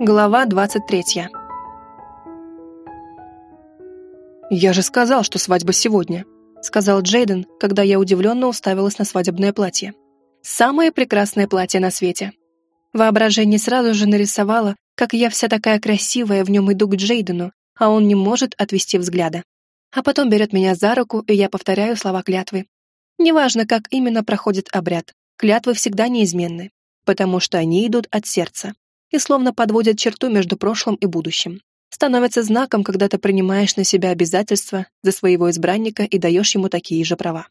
Глава 23. «Я же сказал, что свадьба сегодня», — сказал Джейден, когда я удивленно уставилась на свадебное платье. «Самое прекрасное платье на свете». Воображение сразу же нарисовало, как я вся такая красивая в нем иду к Джейдену, а он не может отвести взгляда. А потом берет меня за руку, и я повторяю слова клятвы. Неважно, как именно проходит обряд, клятвы всегда неизменны, потому что они идут от сердца, и словно подводят черту между прошлым и будущим. Становится знаком, когда ты принимаешь на себя обязательства за своего избранника и даешь ему такие же права.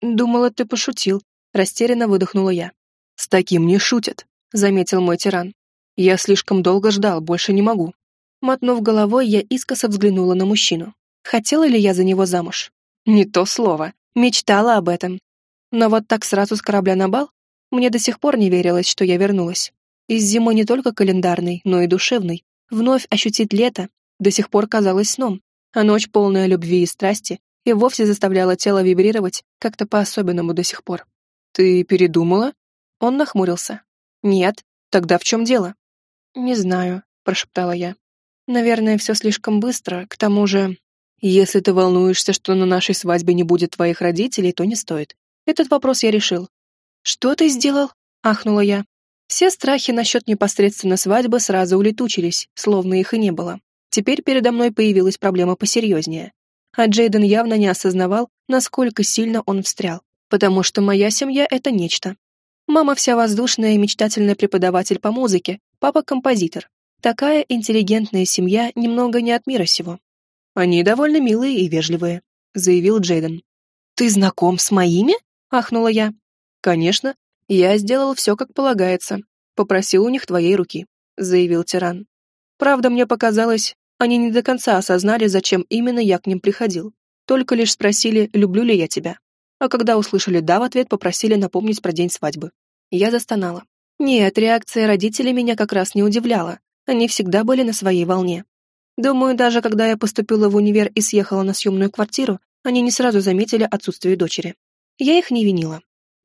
«Думала, ты пошутил», — растерянно выдохнула я. «С таким не шутят», — заметил мой тиран. «Я слишком долго ждал, больше не могу». Мотнув головой, я искоса взглянула на мужчину. Хотела ли я за него замуж? Не то слово. Мечтала об этом. Но вот так сразу с корабля на бал? Мне до сих пор не верилось, что я вернулась. Из зимы не только календарной, но и душевной. Вновь ощутить лето до сих пор казалось сном, а ночь, полная любви и страсти, и вовсе заставляла тело вибрировать как-то по-особенному до сих пор. «Ты передумала?» Он нахмурился. «Нет. Тогда в чем дело?» «Не знаю», — прошептала я. «Наверное, все слишком быстро, к тому же...» «Если ты волнуешься, что на нашей свадьбе не будет твоих родителей, то не стоит. Этот вопрос я решил». «Что ты сделал?» — ахнула я. Все страхи насчет непосредственно свадьбы сразу улетучились, словно их и не было. Теперь передо мной появилась проблема посерьезнее. А Джейден явно не осознавал, насколько сильно он встрял, потому что моя семья — это нечто. Мама вся воздушная и мечтательная преподаватель по музыке, папа — композитор. Такая интеллигентная семья немного не от мира сего. Они довольно милые и вежливые, заявил Джейден. Ты знаком с моими? ахнула я. Конечно, «Я сделал все, как полагается. Попросил у них твоей руки», — заявил тиран. «Правда, мне показалось, они не до конца осознали, зачем именно я к ним приходил. Только лишь спросили, люблю ли я тебя. А когда услышали «да» в ответ, попросили напомнить про день свадьбы. Я застонала. Нет, реакция родителей меня как раз не удивляла. Они всегда были на своей волне. Думаю, даже когда я поступила в универ и съехала на съемную квартиру, они не сразу заметили отсутствие дочери. Я их не винила.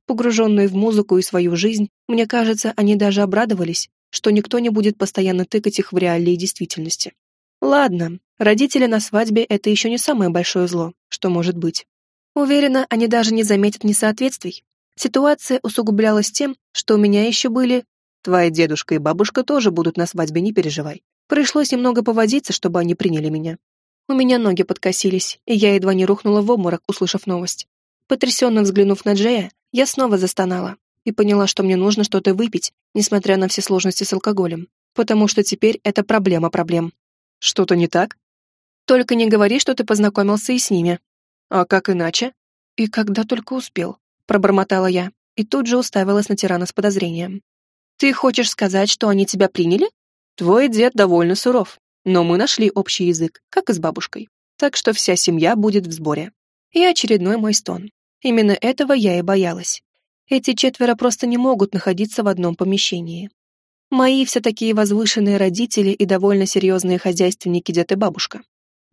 Погруженные в музыку и свою жизнь, мне кажется, они даже обрадовались, что никто не будет постоянно тыкать их в реалии действительности. Ладно, родители на свадьбе — это еще не самое большое зло, что может быть. Уверена, они даже не заметят несоответствий. Ситуация усугублялась тем, что у меня еще были... Твоя дедушка и бабушка тоже будут на свадьбе, не переживай. Пришлось немного повозиться, чтобы они приняли меня. У меня ноги подкосились, и я едва не рухнула в обморок, услышав новость. Потрясенно взглянув на Джея, я снова застонала и поняла, что мне нужно что-то выпить, несмотря на все сложности с алкоголем, потому что теперь это проблема проблем. Что-то не так? Только не говори, что ты познакомился и с ними. А как иначе? И когда только успел, пробормотала я, и тут же уставилась на тирана с подозрением. Ты хочешь сказать, что они тебя приняли? Твой дед довольно суров, но мы нашли общий язык, как и с бабушкой, так что вся семья будет в сборе. И очередной мой стон. Именно этого я и боялась. Эти четверо просто не могут находиться в одном помещении. Мои все такие возвышенные родители и довольно серьезные хозяйственники дед и бабушка.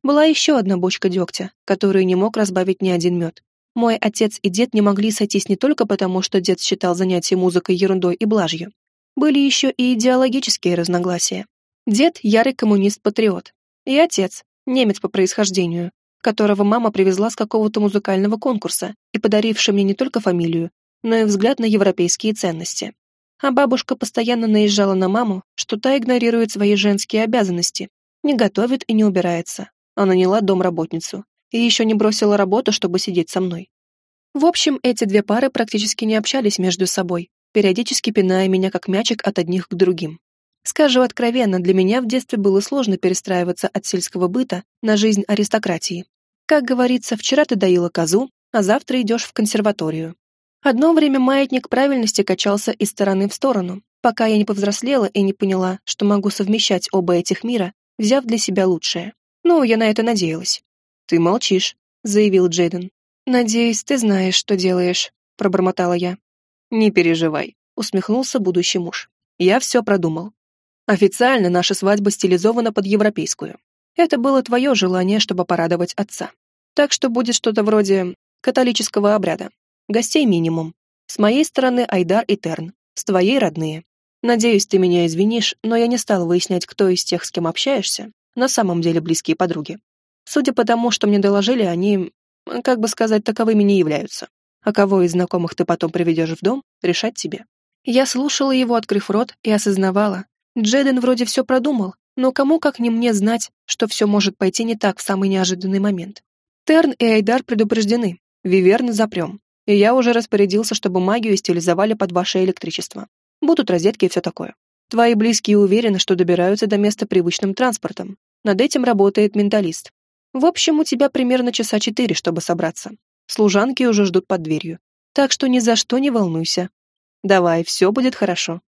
Была еще одна бочка дегтя, которую не мог разбавить ни один мед. Мой отец и дед не могли сойтись не только потому, что дед считал занятия музыкой ерундой и блажью. Были еще и идеологические разногласия. Дед — ярый коммунист-патриот. И отец — немец по происхождению, которого мама привезла с какого-то музыкального конкурса и подаривший мне не только фамилию, но и взгляд на европейские ценности. А бабушка постоянно наезжала на маму, что та игнорирует свои женские обязанности, не готовит и не убирается, а наняла домработницу и еще не бросила работу, чтобы сидеть со мной. В общем, эти две пары практически не общались между собой, периодически пиная меня как мячик от одних к другим. Скажу откровенно, для меня в детстве было сложно перестраиваться от сельского быта на жизнь аристократии. Как говорится, вчера ты доила козу, а завтра идешь в консерваторию. Одно время маятник правильности качался из стороны в сторону, пока я не повзрослела и не поняла, что могу совмещать оба этих мира, взяв для себя лучшее. Ну, я на это надеялась. «Ты молчишь», — заявил Джейден. «Надеюсь, ты знаешь, что делаешь», — пробормотала я. «Не переживай», — усмехнулся будущий муж. «Я все продумал. Официально наша свадьба стилизована под европейскую. Это было твое желание, чтобы порадовать отца. Так что будет что-то вроде католического обряда. Гостей минимум. С моей стороны Айдар и Терн, с твоей родные. Надеюсь, ты меня извинишь, но я не стал выяснять, кто из тех, с кем общаешься, на самом деле близкие подруги. Судя по тому, что мне доложили, они, как бы сказать, таковыми не являются. А кого из знакомых ты потом приведешь в дом, решать тебе. Я слушала его, открыв рот, и осознавала. Джеден вроде все продумал, но кому как не мне знать, что все может пойти не так в самый неожиданный момент. Терн и Айдар предупреждены. Виверн запрем. И я уже распорядился, чтобы магию стилизовали под ваше электричество. Будут розетки и все такое. Твои близкие уверены, что добираются до места привычным транспортом. Над этим работает менталист. В общем, у тебя примерно часа четыре, чтобы собраться. Служанки уже ждут под дверью. Так что ни за что не волнуйся. Давай, все будет хорошо.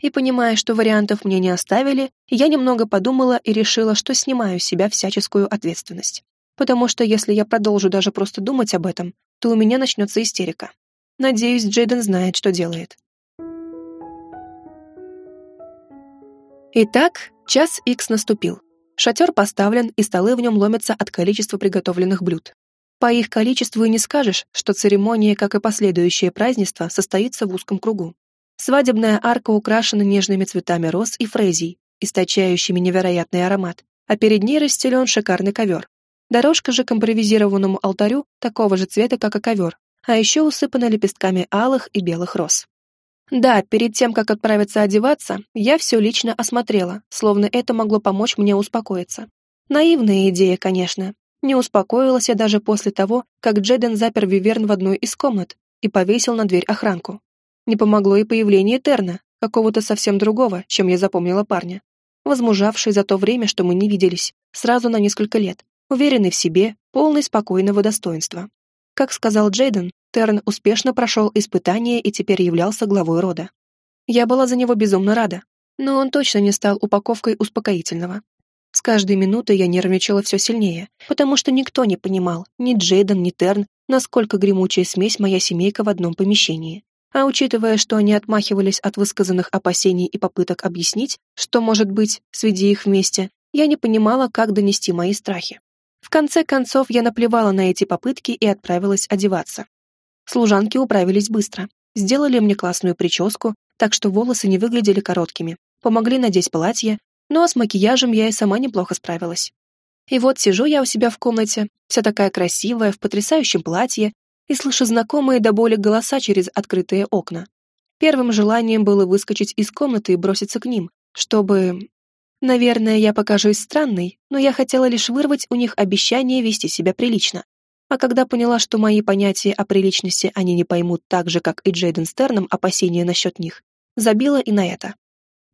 И понимая, что вариантов мне не оставили, я немного подумала и решила, что снимаю с себя всяческую ответственность. Потому что если я продолжу даже просто думать об этом, то у меня начнется истерика. Надеюсь, Джейден знает, что делает. Итак, час икс наступил. Шатер поставлен, и столы в нем ломятся от количества приготовленных блюд. По их количеству и не скажешь, что церемония, как и последующее празднество, состоится в узком кругу. Свадебная арка украшена нежными цветами роз и фрезий, источающими невероятный аромат, а перед ней расстелен шикарный ковер. Дорожка же к импровизированному алтарю такого же цвета, как и ковер, а еще усыпана лепестками алых и белых роз. Да, перед тем, как отправиться одеваться, я все лично осмотрела, словно это могло помочь мне успокоиться. Наивная идея, конечно. Не успокоилась я даже после того, как Джеден запер Виверн в одной из комнат и повесил на дверь охранку. Не помогло и появление Терна, какого-то совсем другого, чем я запомнила парня. Возмужавший за то время, что мы не виделись, сразу на несколько лет, уверенный в себе, полный спокойного достоинства. Как сказал Джейден, Терн успешно прошел испытание и теперь являлся главой рода. Я была за него безумно рада, но он точно не стал упаковкой успокоительного. С каждой минутой я нервничала все сильнее, потому что никто не понимал, ни Джейден, ни Терн, насколько гремучая смесь моя семейка в одном помещении. А учитывая, что они отмахивались от высказанных опасений и попыток объяснить, что может быть, сведи их вместе, я не понимала, как донести мои страхи. В конце концов, я наплевала на эти попытки и отправилась одеваться. Служанки управились быстро, сделали мне классную прическу, так что волосы не выглядели короткими, помогли надеть платье, ну а с макияжем я и сама неплохо справилась. И вот сижу я у себя в комнате, вся такая красивая, в потрясающем платье, и слышу знакомые до боли голоса через открытые окна. Первым желанием было выскочить из комнаты и броситься к ним, чтобы... Наверное, я покажусь странной, но я хотела лишь вырвать у них обещание вести себя прилично. А когда поняла, что мои понятия о приличности они не поймут так же, как и Джейден Стерном опасения насчет них, забила и на это.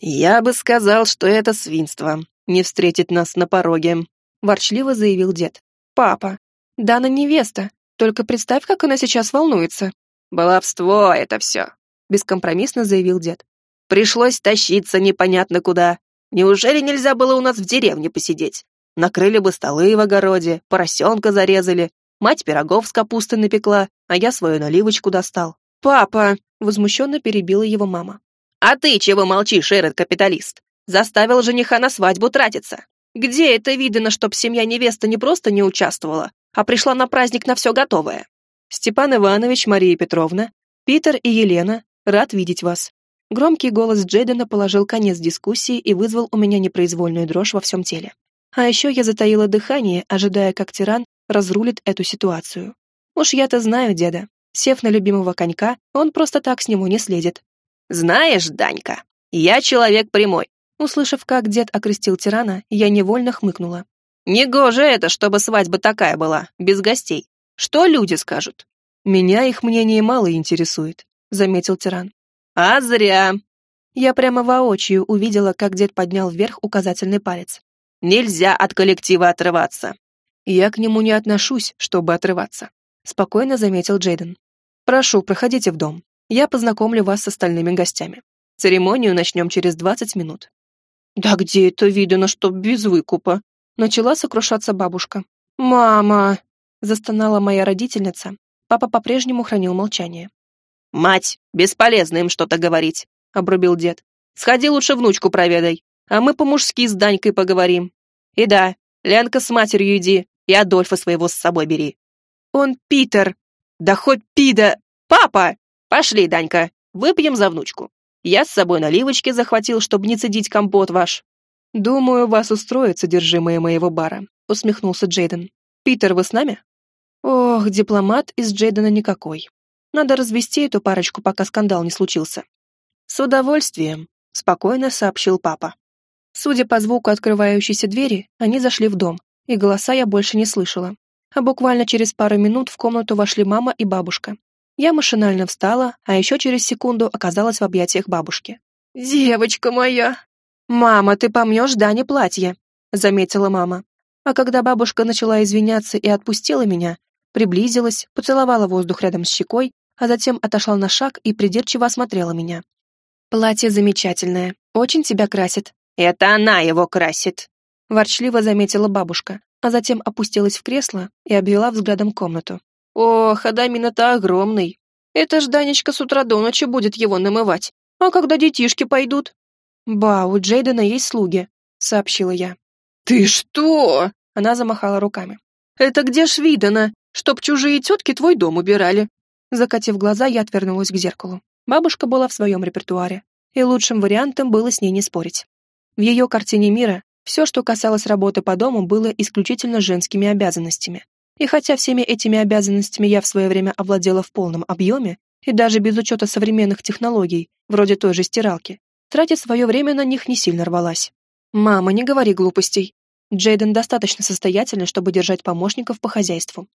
«Я бы сказал, что это свинство, не встретить нас на пороге», ворчливо заявил дед. «Папа, Дана невеста, только представь, как она сейчас волнуется». «Баловство это все», бескомпромиссно заявил дед. «Пришлось тащиться непонятно куда. Неужели нельзя было у нас в деревне посидеть? Накрыли бы столы в огороде, поросенка зарезали, Мать пирогов с капустой напекла, а я свою наливочку достал. «Папа!» — возмущенно перебила его мама. «А ты чего молчишь, Эрет капиталист? Заставил жениха на свадьбу тратиться. Где это видно, чтоб семья невесты не просто не участвовала, а пришла на праздник на все готовое? Степан Иванович, Мария Петровна, Питер и Елена, рад видеть вас». Громкий голос Джейдена положил конец дискуссии и вызвал у меня непроизвольную дрожь во всем теле. А еще я затаила дыхание, ожидая, как тиран разрулит эту ситуацию. Уж я-то знаю деда. Сев на любимого конька, он просто так с него не следит. «Знаешь, Данька, я человек прямой». Услышав, как дед окрестил тирана, я невольно хмыкнула. «Негоже это, чтобы свадьба такая была, без гостей. Что люди скажут?» «Меня их мнение мало интересует», — заметил тиран. «А зря». Я прямо воочию увидела, как дед поднял вверх указательный палец. «Нельзя от коллектива отрываться. «Я к нему не отношусь, чтобы отрываться», — спокойно заметил Джейден. «Прошу, проходите в дом. Я познакомлю вас с остальными гостями. Церемонию начнем через двадцать минут». «Да где это видно, чтоб без выкупа?» Начала сокрушаться бабушка. «Мама!» — застонала моя родительница. Папа по-прежнему хранил молчание. «Мать, бесполезно им что-то говорить», — обрубил дед. «Сходи лучше внучку проведай, а мы по-мужски с Данькой поговорим. И да, Ленка с матерью иди, и Адольфа своего с собой бери. Он Питер. Да хоть пида. Папа! Пошли, Данька, выпьем за внучку. Я с собой наливочки захватил, чтобы не цедить компот ваш». «Думаю, вас устроит содержимое моего бара», — усмехнулся Джейден. «Питер, вы с нами?» «Ох, дипломат из Джейдена никакой. Надо развести эту парочку, пока скандал не случился». «С удовольствием», — спокойно сообщил папа. Судя по звуку открывающейся двери, они зашли в дом, и голоса я больше не слышала. А буквально через пару минут в комнату вошли мама и бабушка. Я машинально встала, а еще через секунду оказалась в объятиях бабушки. «Девочка моя!» «Мама, ты помнешь Дане платье», — заметила мама. А когда бабушка начала извиняться и отпустила меня, приблизилась, поцеловала воздух рядом с щекой, а затем отошла на шаг и придирчиво осмотрела меня. «Платье замечательное, очень тебя красит». «Это она его красит», — ворчливо заметила бабушка, а затем опустилась в кресло и обвела взглядом комнату. Ох, Адамина-то огромный. Это ж Данечка с утра до ночи будет его намывать. А когда детишки пойдут? Ба, у Джейдена есть слуги, сообщила я. Ты что? Она замахала руками. Это где ж видано, чтоб чужие тетки твой дом убирали? Закатив глаза, я отвернулась к зеркалу. Бабушка была в своем репертуаре, и лучшим вариантом было с ней не спорить. В ее картине мира все, что касалось работы по дому, было исключительно женскими обязанностями. И хотя всеми этими обязанностями я в свое время овладела в полном объеме, и даже без учета современных технологий, вроде той же стиралки, тратя свое время на них не сильно рвалась. «Мама, не говори глупостей. Джейден достаточно состоятельный, чтобы держать помощников по хозяйству».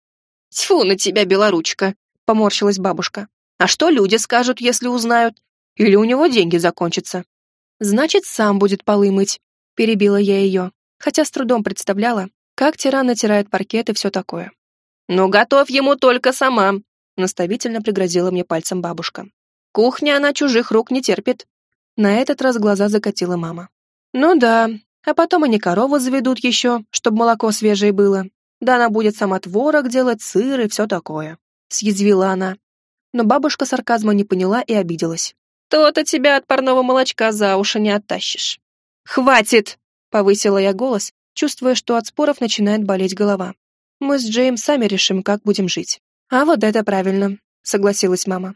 «Тьфу на тебя, белоручка!» — поморщилась бабушка. «А что люди скажут, если узнают? Или у него деньги закончатся?» «Значит, сам будет полы мыть», — перебила я ее, хотя с трудом представляла, как тиран натирает паркет и все такое. «Ну, готовь ему только сама», — наставительно пригрозила мне пальцем бабушка. «Кухня она чужих рук не терпит». На этот раз глаза закатила мама. «Ну да, а потом они корову заведут еще, чтобы молоко свежее было. Да она будет сама творог делать, сыр и все такое», — съязвила она. Но бабушка сарказма не поняла и обиделась. «То-то тебя от парного молочка за уши не оттащишь». «Хватит!» — повысила я голос, чувствуя, что от споров начинает болеть голова. Мы с Джейм сами решим, как будем жить. А вот это правильно, согласилась мама.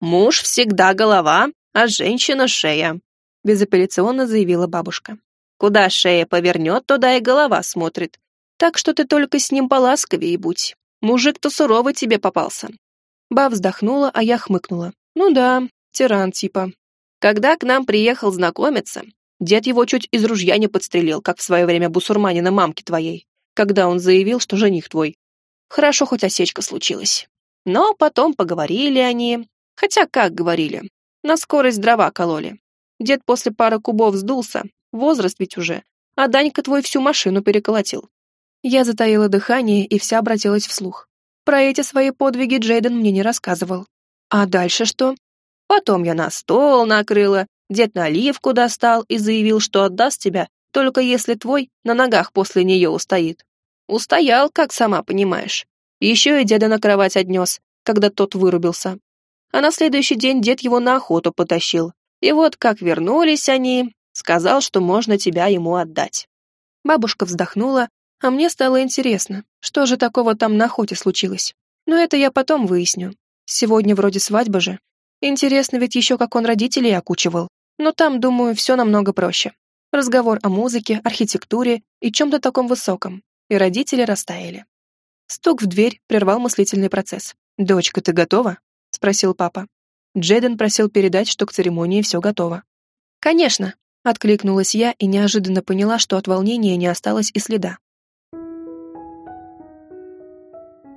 Муж всегда голова, а женщина шея, безапелляционно заявила бабушка. Куда шея повернет, туда и голова смотрит. Так что ты только с ним поласковее будь. Мужик-то суровый тебе попался. Ба вздохнула, а я хмыкнула. Ну да, тиран типа. Когда к нам приехал знакомиться, Дед его чуть из ружья не подстрелил, как в свое время бусурманина мамки твоей, когда он заявил, что жених твой. Хорошо, хоть осечка случилась. Но потом поговорили они. Хотя как говорили? На скорость дрова кололи. Дед после пары кубов сдулся, возраст ведь уже, а Данька твой всю машину переколотил. Я затаила дыхание и вся обратилась вслух. Про эти свои подвиги Джейден мне не рассказывал. А дальше что? Потом я на стол накрыла, Дед наливку достал и заявил, что отдаст тебя, только если твой на ногах после нее устоит. Устоял, как сама понимаешь. Еще и деда на кровать отнес, когда тот вырубился. А на следующий день дед его на охоту потащил. И вот как вернулись они, сказал, что можно тебя ему отдать. Бабушка вздохнула, а мне стало интересно, что же такого там на охоте случилось. Но это я потом выясню. Сегодня вроде свадьба же. Интересно ведь еще, как он родителей окучивал. Но там, думаю, все намного проще. Разговор о музыке, архитектуре и чем-то таком высоком. И родители растаяли. Стук в дверь прервал мыслительный процесс. «Дочка, ты готова?» — спросил папа. Джейден просил передать, что к церемонии все готово. «Конечно», — откликнулась я и неожиданно поняла, что от волнения не осталось и следа.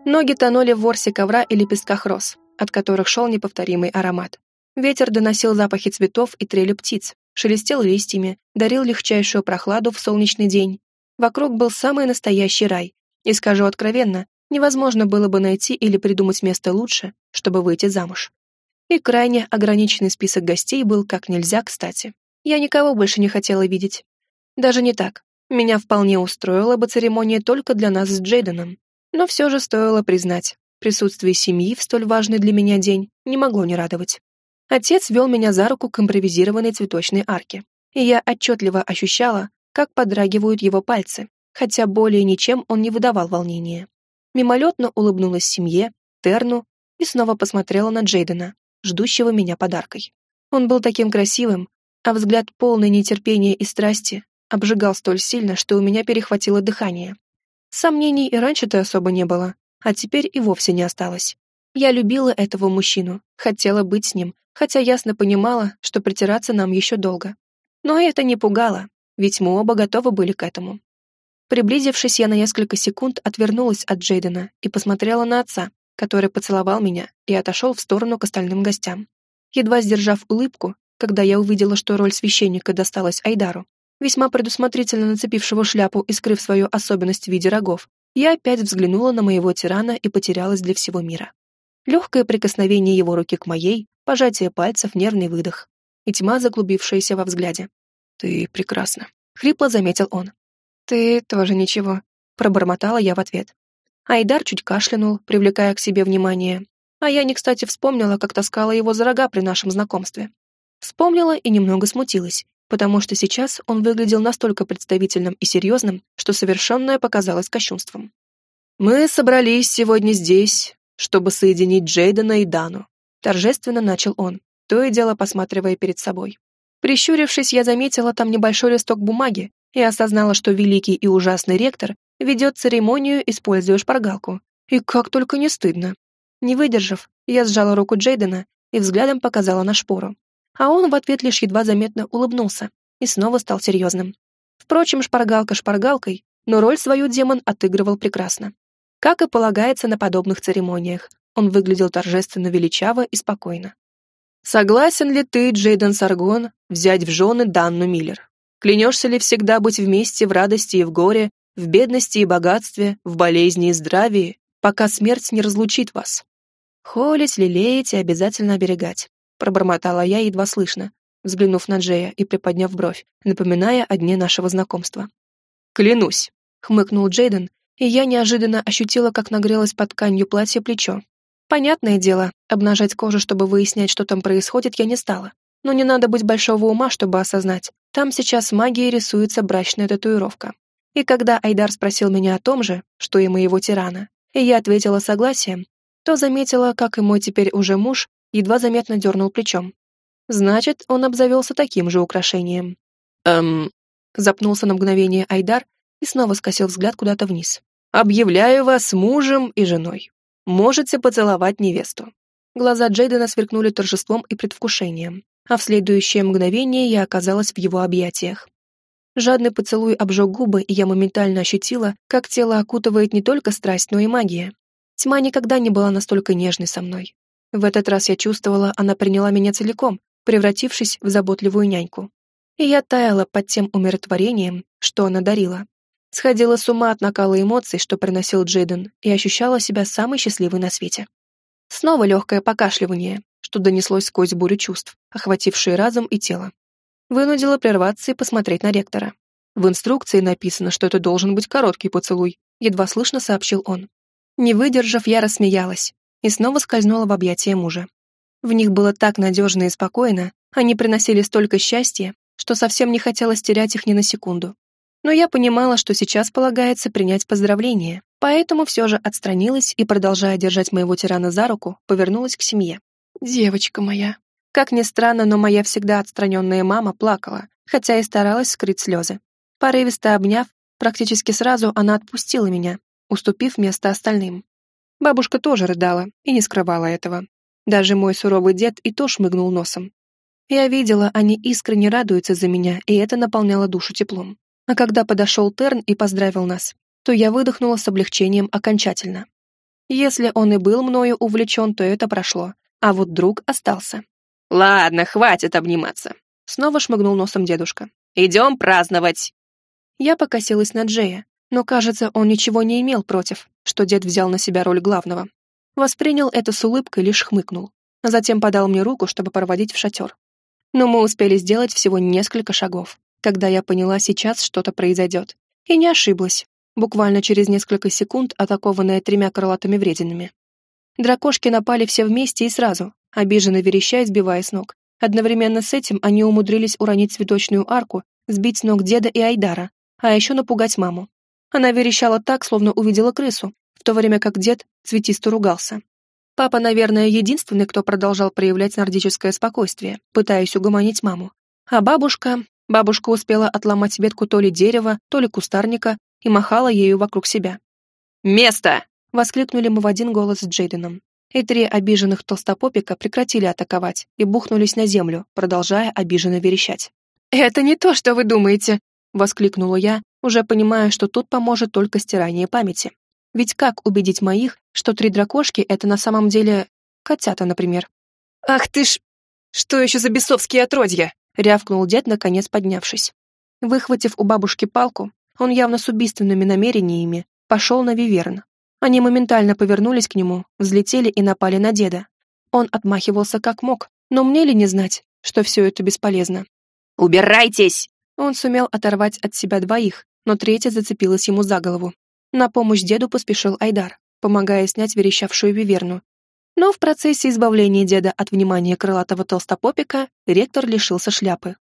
Ноги тонули в ворсе ковра и лепестках роз, от которых шел неповторимый аромат. Ветер доносил запахи цветов и трели птиц, шелестел листьями, дарил легчайшую прохладу в солнечный день. Вокруг был самый настоящий рай. И скажу откровенно, невозможно было бы найти или придумать место лучше, чтобы выйти замуж. И крайне ограниченный список гостей был как нельзя кстати. Я никого больше не хотела видеть. Даже не так. Меня вполне устроила бы церемония только для нас с Джейденом. Но все же стоило признать, присутствие семьи в столь важный для меня день не могло не радовать. Отец вел меня за руку к импровизированной цветочной арке, и я отчетливо ощущала, как подрагивают его пальцы, хотя более ничем он не выдавал волнения. Мимолетно улыбнулась семье, Терну и снова посмотрела на Джейдена, ждущего меня подаркой. Он был таким красивым, а взгляд полный нетерпения и страсти обжигал столь сильно, что у меня перехватило дыхание. Сомнений и раньше-то особо не было, а теперь и вовсе не осталось. Я любила этого мужчину, хотела быть с ним, хотя ясно понимала, что притираться нам еще долго. Но это не пугало, ведь мы оба готовы были к этому. Приблизившись, я на несколько секунд отвернулась от Джейдена и посмотрела на отца, который поцеловал меня и отошел в сторону к остальным гостям. Едва сдержав улыбку, когда я увидела, что роль священника досталась Айдару, весьма предусмотрительно нацепившего шляпу и скрыв свою особенность в виде рогов, я опять взглянула на моего тирана и потерялась для всего мира. Легкое прикосновение его руки к моей, пожатие пальцев, нервный выдох и тьма, заглубившаяся во взгляде. «Ты прекрасна», — хрипло заметил он. «Ты тоже ничего», — пробормотала я в ответ. Айдар чуть кашлянул, привлекая к себе внимание, а я не кстати вспомнила, как таскала его за рога при нашем знакомстве. Вспомнила и немного смутилась, потому что сейчас он выглядел настолько представительным и серьезным, что совершенное показалось кощунством. «Мы собрались сегодня здесь, чтобы соединить Джейдена и Дану», торжественно начал он, то и дело посматривая перед собой. Прищурившись, я заметила там небольшой листок бумаги и осознала, что великий и ужасный ректор ведет церемонию, используя шпаргалку. И как только не стыдно. Не выдержав, я сжала руку Джейдена и взглядом показала на шпору. А он в ответ лишь едва заметно улыбнулся и снова стал серьезным. Впрочем, шпаргалка шпаргалкой, но роль свою демон отыгрывал прекрасно. Как и полагается на подобных церемониях, он выглядел торжественно величаво и спокойно. Согласен ли ты, Джейден Саргон, взять в жены Данну Миллер? Клянешься ли всегда быть вместе в радости и в горе, в бедности и богатстве, в болезни и здравии, пока смерть не разлучит вас? Холить, лелеять и обязательно оберегать, пробормотала я едва слышно, взглянув на Джея и приподняв бровь, напоминая о дне нашего знакомства. «Клянусь», — хмыкнул Джейден, и я неожиданно ощутила, как нагрелось под тканью платья плечо. Понятное дело, обнажать кожу, чтобы выяснять, что там происходит, я не стала. Но не надо быть большого ума, чтобы осознать. Там сейчас магией рисуется брачная татуировка. И когда Айдар спросил меня о том же, что и моего тирана, и я ответила согласием, то заметила, как и мой теперь уже муж едва заметно дернул плечом. Значит, он обзавелся таким же украшением. «Эм...» — запнулся на мгновение Айдар и снова скосил взгляд куда-то вниз. «Объявляю вас мужем и женой. Можете поцеловать невесту». Глаза Джейдена сверкнули торжеством и предвкушением, а в следующее мгновение я оказалась в его объятиях. Жадный поцелуй обжег губы, и я моментально ощутила, как тело окутывает не только страсть, но и магия. Тьма никогда не была настолько нежной со мной. В этот раз я чувствовала, она приняла меня целиком, превратившись в заботливую няньку. И я таяла под тем умиротворением, что она дарила. Сходила с ума от накала эмоций, что приносил Джейден, и ощущала себя самой счастливой на свете. Снова легкое покашливание, что донеслось сквозь бурю чувств, охватившие разум и тело. Вынудила прерваться и посмотреть на ректора. В инструкции написано, что это должен быть короткий поцелуй, едва слышно сообщил он. Не выдержав, я рассмеялась и снова скользнула в объятия мужа. В них было так надежно и спокойно, они приносили столько счастья, что совсем не хотелось терять их ни на секунду но я понимала, что сейчас полагается принять поздравление, поэтому все же отстранилась и, продолжая держать моего тирана за руку, повернулась к семье. «Девочка моя». Как ни странно, но моя всегда отстраненная мама плакала, хотя и старалась скрыть слезы. Порывисто обняв, практически сразу она отпустила меня, уступив место остальным. Бабушка тоже рыдала и не скрывала этого. Даже мой суровый дед и то шмыгнул носом. Я видела, они искренне радуются за меня, и это наполняло душу теплом. А когда подошел Терн и поздравил нас, то я выдохнула с облегчением окончательно. Если он и был мною увлечен, то это прошло, а вот друг остался. «Ладно, хватит обниматься», — снова шмыгнул носом дедушка. «Идем праздновать». Я покосилась на Джея, но, кажется, он ничего не имел против, что дед взял на себя роль главного. Воспринял это с улыбкой, лишь хмыкнул, а затем подал мне руку, чтобы проводить в шатер. Но мы успели сделать всего несколько шагов, когда я поняла, сейчас что-то произойдет. И не ошиблась, буквально через несколько секунд атакованная тремя крылатыми врединами. Дракошки напали все вместе и сразу, обиженно верещая, сбивая с ног. Одновременно с этим они умудрились уронить цветочную арку, сбить с ног деда и Айдара, а еще напугать маму. Она верещала так, словно увидела крысу, в то время как дед цветисто ругался. Папа, наверное, единственный, кто продолжал проявлять нордическое спокойствие, пытаясь угомонить маму. А бабушка... Бабушка успела отломать ветку то ли дерева, то ли кустарника и махала ею вокруг себя. «Место!» — воскликнули мы в один голос с Джейденом. И три обиженных толстопопика прекратили атаковать и бухнулись на землю, продолжая обиженно верещать. «Это не то, что вы думаете!» — воскликнула я, уже понимая, что тут поможет только стирание памяти. Ведь как убедить моих, что три дракошки — это на самом деле котята, например? «Ах ты ж! Что еще за бесовские отродья?» — рявкнул дед, наконец поднявшись. Выхватив у бабушки палку, он явно с убийственными намерениями пошел на Виверн. Они моментально повернулись к нему, взлетели и напали на деда. Он отмахивался как мог, но мне ли не знать, что все это бесполезно? «Убирайтесь!» Он сумел оторвать от себя двоих, но третья зацепилась ему за голову. На помощь деду поспешил Айдар, помогая снять верещавшую виверну. Но в процессе избавления деда от внимания крылатого толстопопика ректор лишился шляпы.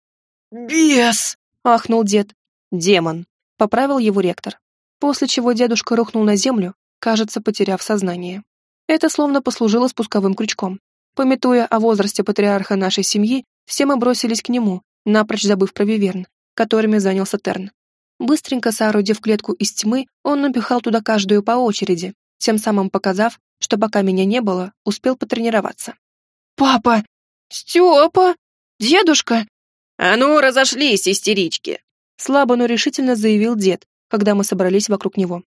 «Бес!» — ахнул дед. «Демон!» — поправил его ректор. После чего дедушка рухнул на землю, кажется, потеряв сознание. Это словно послужило спусковым крючком. Пометуя о возрасте патриарха нашей семьи, все мы бросились к нему, напрочь забыв про виверн, которыми занялся Терн. Быстренько соорудив клетку из тьмы, он напихал туда каждую по очереди, тем самым показав, что пока меня не было, успел потренироваться. «Папа! Степа! Дедушка!» «А ну, разошлись, истерички!» Слабо, но решительно заявил дед, когда мы собрались вокруг него.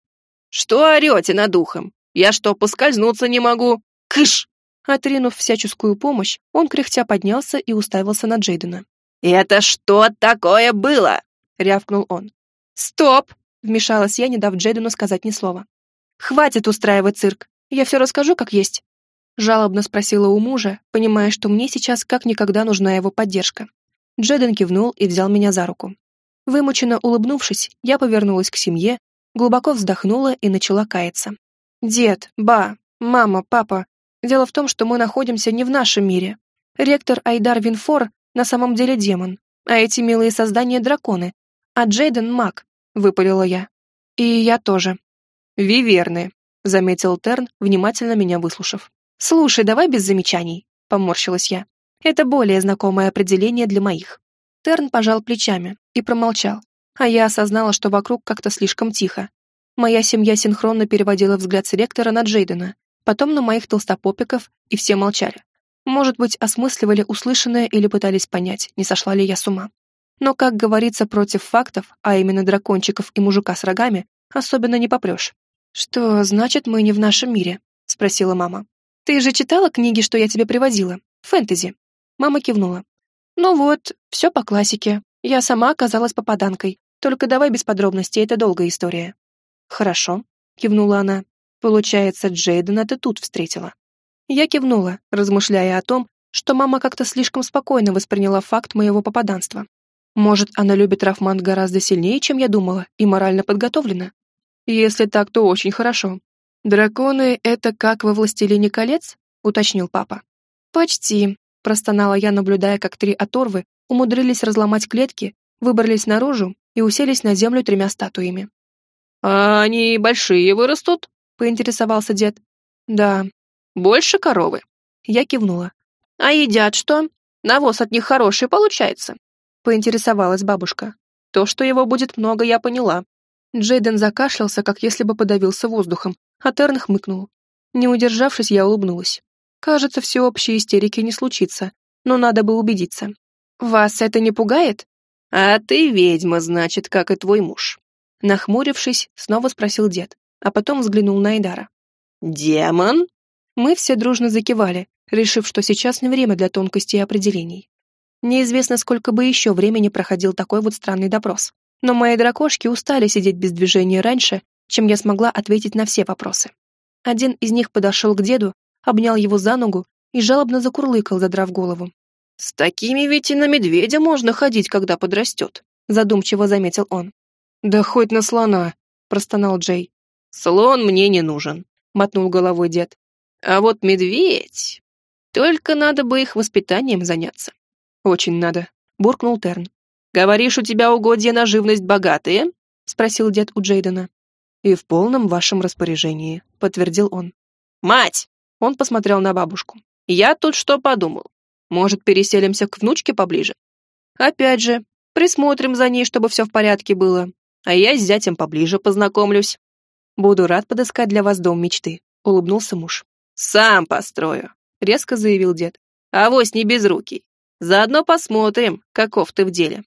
«Что орете над ухом? Я что, поскользнуться не могу? Кыш!» Отринув всяческую помощь, он кряхтя поднялся и уставился на Джейдена. «Это что такое было?» — рявкнул он. «Стоп!» — вмешалась я, не дав Джейдену сказать ни слова. «Хватит устраивать цирк. Я все расскажу, как есть». Жалобно спросила у мужа, понимая, что мне сейчас как никогда нужна его поддержка. Джейден кивнул и взял меня за руку. Вымученно улыбнувшись, я повернулась к семье, глубоко вздохнула и начала каяться. «Дед, ба, мама, папа, дело в том, что мы находимся не в нашем мире. Ректор Айдар Винфор на самом деле демон, а эти милые создания — драконы, а Джейден — маг», — выпалила я. «И я тоже». «Виверны», — заметил Терн, внимательно меня выслушав. «Слушай, давай без замечаний», — поморщилась я. «Это более знакомое определение для моих». Терн пожал плечами и промолчал, а я осознала, что вокруг как-то слишком тихо. Моя семья синхронно переводила взгляд с ректора на Джейдена, потом на моих толстопопиков, и все молчали. Может быть, осмысливали услышанное или пытались понять, не сошла ли я с ума. Но, как говорится, против фактов, а именно дракончиков и мужика с рогами, особенно не попрешь. «Что значит, мы не в нашем мире?» — спросила мама. «Ты же читала книги, что я тебе привозила? Фэнтези?» Мама кивнула. «Ну вот, все по классике. Я сама оказалась попаданкой. Только давай без подробностей, это долгая история». «Хорошо», — кивнула она. «Получается, Джейдена ты тут встретила». Я кивнула, размышляя о том, что мама как-то слишком спокойно восприняла факт моего попаданства. Может, она любит Рафман гораздо сильнее, чем я думала, и морально подготовлена? Если так, то очень хорошо. Драконы — это как во «Властелине колец»? — уточнил папа. «Почти», — простонала я, наблюдая, как три оторвы умудрились разломать клетки, выбрались наружу и уселись на землю тремя статуями. «А они большие вырастут?» — поинтересовался дед. «Да». «Больше коровы?» Я кивнула. «А едят что? Навоз от них хороший получается?» Поинтересовалась бабушка. То, что его будет много, я поняла. Джейден закашлялся, как если бы подавился воздухом, а Терн хмыкнул. Не удержавшись, я улыбнулась. Кажется, всеобщей истерики не случится, но надо бы убедиться. «Вас это не пугает?» «А ты ведьма, значит, как и твой муж». Нахмурившись, снова спросил дед, а потом взглянул на Эдара. «Демон?» Мы все дружно закивали, решив, что сейчас не время для тонкостей и определений. Неизвестно, сколько бы еще времени проходил такой вот странный допрос. Но мои дракошки устали сидеть без движения раньше, чем я смогла ответить на все вопросы. Один из них подошел к деду, обнял его за ногу и жалобно закурлыкал, задрав голову. «С такими ведь и на медведя можно ходить, когда подрастет», задумчиво заметил он. «Да хоть на слона», простонал Джей. «Слон мне не нужен», мотнул головой дед. «А вот медведь...» Только надо бы их воспитанием заняться. «Очень надо», — буркнул Терн. «Говоришь, у тебя угодья на живность богатые?» — спросил дед у Джейдена. «И в полном вашем распоряжении», — подтвердил он. «Мать!» Он посмотрел на бабушку. «Я тут что подумал. Может, переселимся к внучке поближе? Опять же, присмотрим за ней, чтобы все в порядке было. А я с зятем поближе познакомлюсь. Буду рад подыскать для вас дом мечты», — улыбнулся муж. «Сам построю», — резко заявил дед. «Авось не безрукий. Заодно посмотрим, каков ты в деле».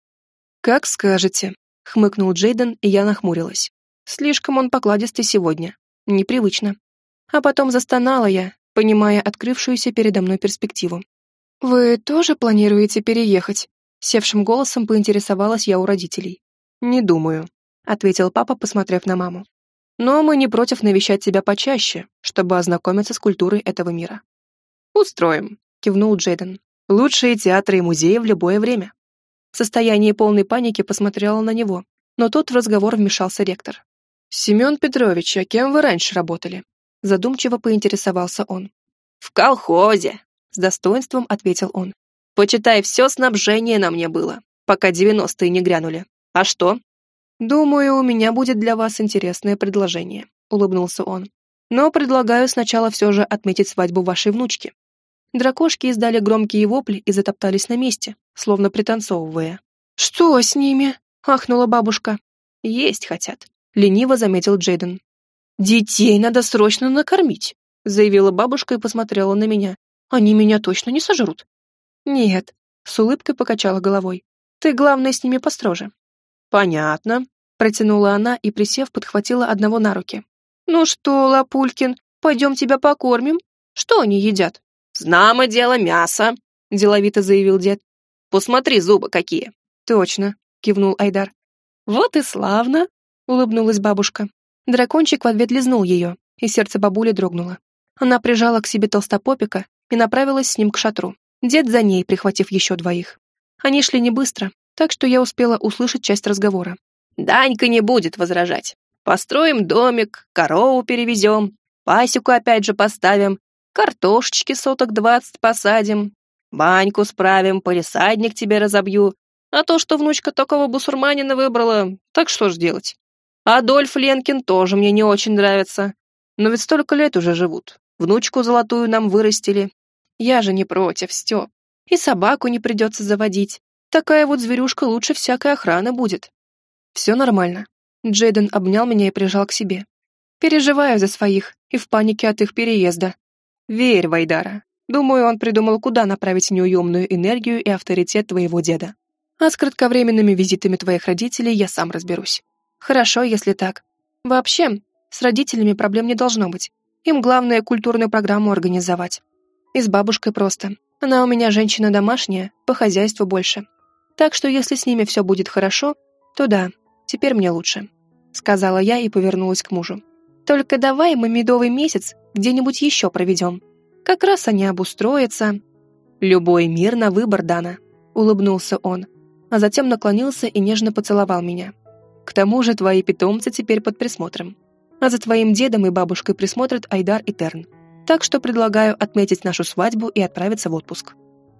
«Как скажете», — хмыкнул Джейден, и я нахмурилась. «Слишком он покладистый сегодня. Непривычно». А потом застонала я, понимая открывшуюся передо мной перспективу. «Вы тоже планируете переехать?» Севшим голосом поинтересовалась я у родителей. «Не думаю», — ответил папа, посмотрев на маму. «Но мы не против навещать тебя почаще, чтобы ознакомиться с культурой этого мира». «Устроим», — кивнул Джейден. «Лучшие театры и музеи в любое время». В состоянии полной паники посмотрела на него, но тут в разговор вмешался ректор. «Семен Петрович, а кем вы раньше работали?» Задумчиво поинтересовался он. «В колхозе», — с достоинством ответил он. «Почитай, все снабжение на мне было, пока девяностые не грянули. А что?» «Думаю, у меня будет для вас интересное предложение», — улыбнулся он. «Но предлагаю сначала все же отметить свадьбу вашей внучки». Дракошки издали громкие вопли и затоптались на месте, словно пританцовывая. «Что с ними?» — ахнула бабушка. «Есть хотят», — лениво заметил Джейден. «Детей надо срочно накормить», — заявила бабушка и посмотрела на меня. «Они меня точно не сожрут». «Нет», — с улыбкой покачала головой. «Ты, главное, с ними построже». «Понятно», — протянула она и, присев, подхватила одного на руки. «Ну что, Лапулькин, пойдем тебя покормим? Что они едят?» «Знамо дело мясо», — деловито заявил дед. «Посмотри, зубы какие». «Точно», — кивнул Айдар. «Вот и славно», — улыбнулась бабушка. Дракончик в ответ лизнул ее, и сердце бабули дрогнуло. Она прижала к себе толстопопика и направилась с ним к шатру. Дед за ней, прихватив еще двоих. Они шли не быстро, так что я успела услышать часть разговора. «Данька не будет возражать. Построим домик, корову перевезем, пасеку опять же поставим, картошечки соток двадцать посадим, баньку справим, полисадник тебе разобью. А то, что внучка такого бусурманина выбрала, так что ж делать? Адольф Ленкин тоже мне не очень нравится. Но ведь столько лет уже живут. Внучку золотую нам вырастили. Я же не против, Степ. И собаку не придется заводить. Такая вот зверюшка лучше всякой охраны будет. Все нормально. Джейден обнял меня и прижал к себе. Переживаю за своих и в панике от их переезда. Верь, Вайдара. Думаю, он придумал, куда направить неуемную энергию и авторитет твоего деда. А с кратковременными визитами твоих родителей я сам разберусь. Хорошо, если так. Вообще, с родителями проблем не должно быть. Им главное культурную программу организовать. И с бабушкой просто. Она у меня женщина домашняя, по хозяйству больше. Так что если с ними все будет хорошо, то да, теперь мне лучше. Сказала я и повернулась к мужу. Только давай мы медовый месяц где-нибудь еще проведем. Как раз они обустроятся. Любой мир на выбор, Дана. Улыбнулся он, а затем наклонился и нежно поцеловал меня. К тому же твои питомцы теперь под присмотром. А за твоим дедом и бабушкой присмотрят Айдар и Терн. Так что предлагаю отметить нашу свадьбу и отправиться в отпуск».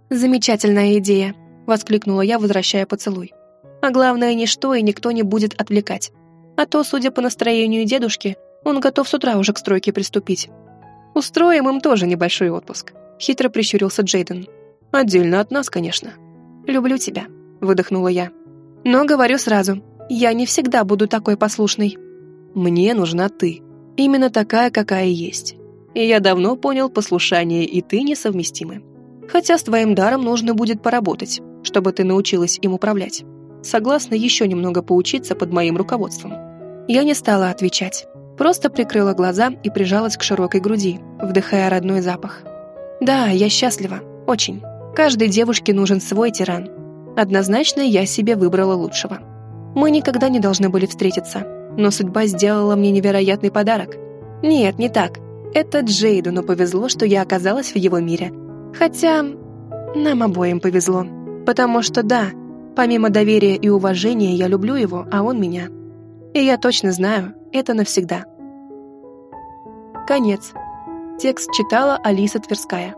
«Замечательная идея», — воскликнула я, возвращая поцелуй. «А главное, ничто и никто не будет отвлекать. А то, судя по настроению дедушки, он готов с утра уже к стройке приступить. Устроим им тоже небольшой отпуск», — хитро прищурился Джейден. «Отдельно от нас, конечно». «Люблю тебя», — выдохнула я. «Но говорю сразу, я не всегда буду такой послушной. Мне нужна ты. Именно такая, какая есть. И я давно понял, послушание и ты несовместимы. Хотя с твоим даром нужно будет поработать, чтобы ты научилась им управлять. Согласна еще немного поучиться под моим руководством. Я не стала отвечать. Просто прикрыла глаза и прижалась к широкой груди, вдыхая родной запах. Да, я счастлива. Очень. Каждой девушке нужен свой тиран. Однозначно я себе выбрала лучшего. Мы никогда не должны были встретиться, но судьба сделала мне невероятный подарок. Нет, не так. Это Джейдену повезло, что я оказалась в его мире. Хотя нам обоим повезло. Потому что да, помимо доверия и уважения я люблю его, а он меня. И я точно знаю, это навсегда. Конец. Текст читала Алиса Тверская.